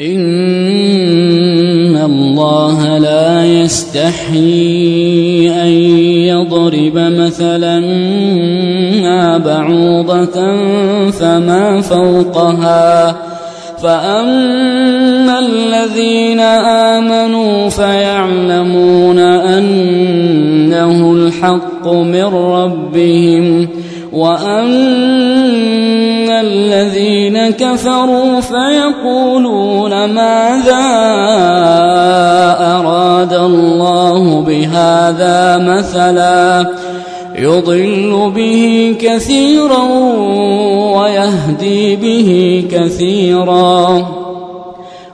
إن الله لا يستحيي أن يضرب مثلا ما بعوضة فما فوقها فأما الذين آمنوا فيعلمون الحق من ربهم وأما الذين كفروا فيقولون ماذا أراد الله بهذا مثلا يضل به كثيرا ويهدي به كثيرا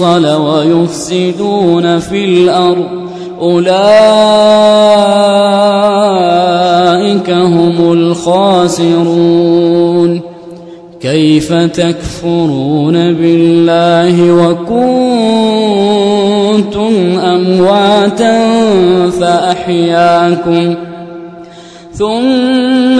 يوصل ويفسدون في الأرض. أولئك هم الخاسرون. كيف تكفرون بالله وكنتم أمواتا فأحياكم. ثم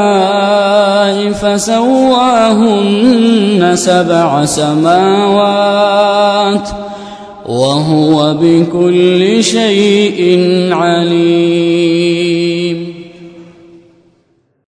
فسواهن سبع سماوات وهو بكل شيء عليم.